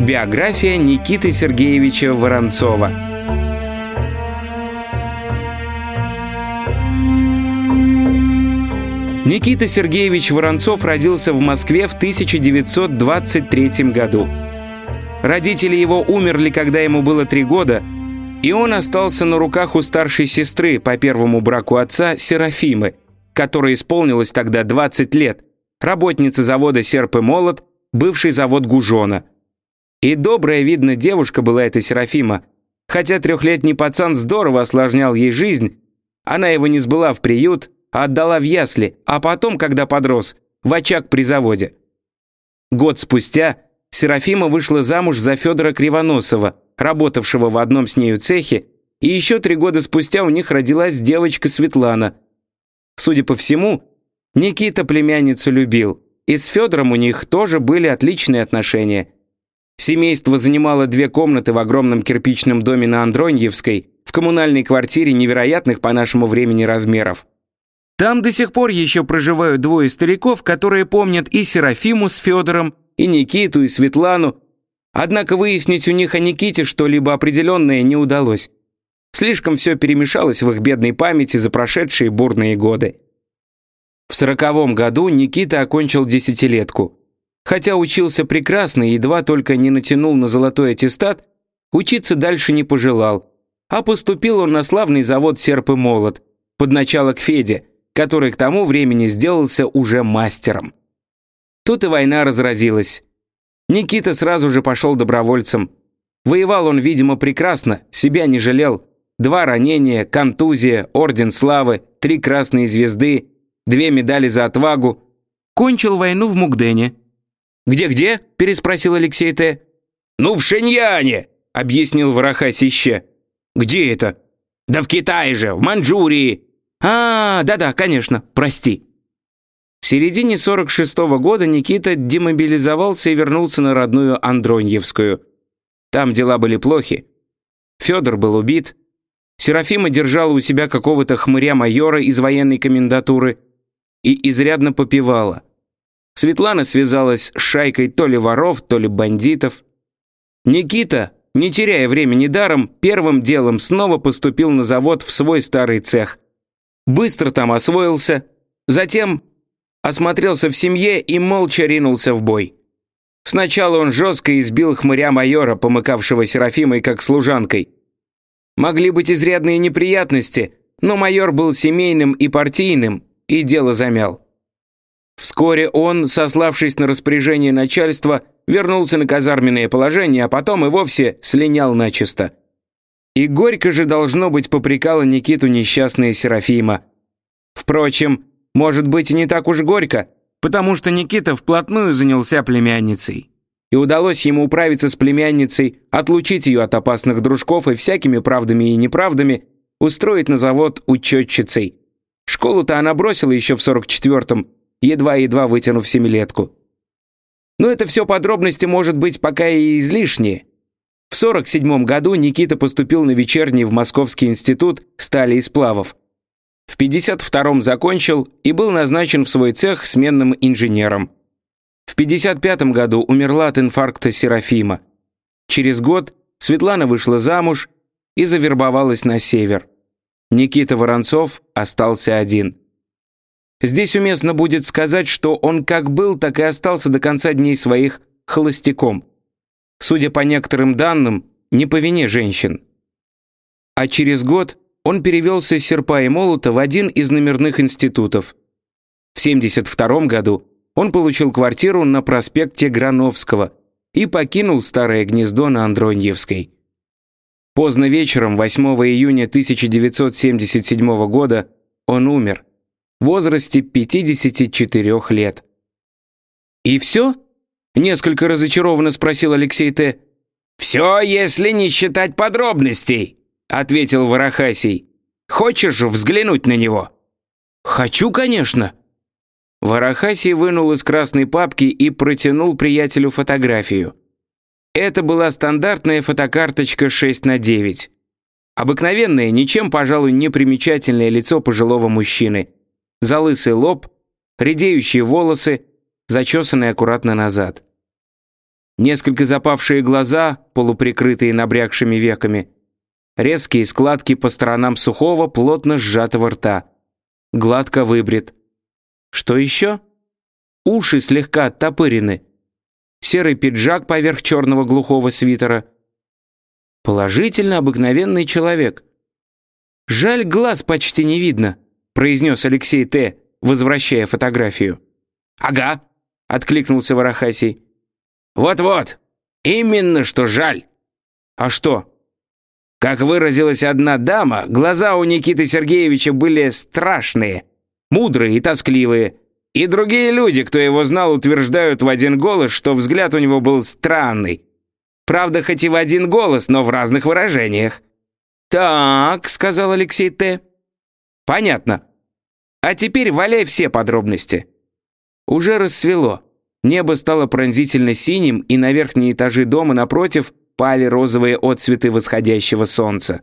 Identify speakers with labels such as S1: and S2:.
S1: Биография Никиты Сергеевича Воронцова. Никита Сергеевич Воронцов родился в Москве в 1923 году. Родители его умерли, когда ему было три года, и он остался на руках у старшей сестры по первому браку отца Серафимы, которой исполнилось тогда 20 лет, работницы завода «Серп и молот», бывший завод «Гужона». И добрая, видно, девушка была эта Серафима. Хотя трехлетний пацан здорово осложнял ей жизнь, она его не сбыла в приют, а отдала в ясли, а потом, когда подрос, в очаг при заводе. Год спустя Серафима вышла замуж за Федора Кривоносова, работавшего в одном с нею цехе, и еще три года спустя у них родилась девочка Светлана. Судя по всему, Никита племянницу любил, и с Федором у них тоже были отличные отношения. Семейство занимало две комнаты в огромном кирпичном доме на Андроньевской, в коммунальной квартире невероятных по нашему времени размеров. Там до сих пор еще проживают двое стариков, которые помнят и Серафиму с Федором, и Никиту, и Светлану. Однако выяснить у них о Никите что-либо определенное не удалось. Слишком все перемешалось в их бедной памяти за прошедшие бурные годы. В сороковом году Никита окончил десятилетку. Хотя учился прекрасно и едва только не натянул на золотой аттестат, учиться дальше не пожелал. А поступил он на славный завод «Серп и молот» под начало к Феде, который к тому времени сделался уже мастером. Тут и война разразилась. Никита сразу же пошел добровольцем. Воевал он, видимо, прекрасно, себя не жалел. Два ранения, контузия, орден славы, три красные звезды, две медали за отвагу. Кончил войну в Мугдене. «Где-где?» – переспросил Алексей Т. «Ну, в Шеньяне!» – объяснил вороха Сище. «Где это?» «Да в Китае же, в Манчжурии!» «А, да-да, конечно, прости». В середине 46 -го года Никита демобилизовался и вернулся на родную Андроньевскую. Там дела были плохи. Федор был убит. Серафима держала у себя какого-то хмыря-майора из военной комендатуры и изрядно попивала. Светлана связалась с шайкой то ли воров, то ли бандитов. Никита, не теряя времени даром, первым делом снова поступил на завод в свой старый цех. Быстро там освоился, затем осмотрелся в семье и молча ринулся в бой. Сначала он жестко избил хмыря-майора, помыкавшего Серафимой как служанкой. Могли быть изрядные неприятности, но майор был семейным и партийным, и дело замял. Вскоре он, сославшись на распоряжение начальства, вернулся на казарменное положение, а потом и вовсе слинял начисто. И горько же должно быть попрекала Никиту несчастная Серафима. Впрочем, может быть и не так уж горько, потому что Никита вплотную занялся племянницей. И удалось ему управиться с племянницей, отлучить ее от опасных дружков и всякими правдами и неправдами устроить на завод учетчицей. Школу-то она бросила еще в 44-м, едва-едва вытянув семилетку. Но это все подробности, может быть, пока и излишние. В 47 году Никита поступил на вечерний в Московский институт стали и сплавов. В 52-м закончил и был назначен в свой цех сменным инженером. В 55 году умерла от инфаркта Серафима. Через год Светлана вышла замуж и завербовалась на север. Никита Воронцов остался один. Здесь уместно будет сказать, что он как был, так и остался до конца дней своих холостяком. Судя по некоторым данным, не по вине женщин. А через год он перевелся с серпа и молота в один из номерных институтов. В 72 году он получил квартиру на проспекте Грановского и покинул старое гнездо на Андроньевской. Поздно вечером 8 июня 1977 года он умер в возрасте 54 лет. «И все?» – несколько разочарованно спросил Алексей Т. «Все, если не считать подробностей», – ответил Варахасий. «Хочешь взглянуть на него?» «Хочу, конечно». Варахасий вынул из красной папки и протянул приятелю фотографию. Это была стандартная фотокарточка 6 на 9. Обыкновенное, ничем, пожалуй, не примечательное лицо пожилого мужчины залысый лоб, редеющие волосы, зачесанные аккуратно назад. Несколько запавшие глаза, полуприкрытые набрякшими веками. Резкие складки по сторонам сухого, плотно сжатого рта. Гладко выбрит. Что еще? Уши слегка оттопырены. Серый пиджак поверх черного глухого свитера. Положительно обыкновенный человек. «Жаль, глаз почти не видно», произнес Алексей Т., возвращая фотографию. «Ага», — откликнулся Варахасий. «Вот-вот, именно что жаль». «А что?» Как выразилась одна дама, глаза у Никиты Сергеевича были страшные, мудрые и тоскливые. И другие люди, кто его знал, утверждают в один голос, что взгляд у него был странный. Правда, хоть и в один голос, но в разных выражениях. «Так», — сказал Алексей Т. «Понятно. А теперь валяй все подробности». Уже рассвело. Небо стало пронзительно синим, и на верхние этажи дома напротив пали розовые отсветы восходящего солнца.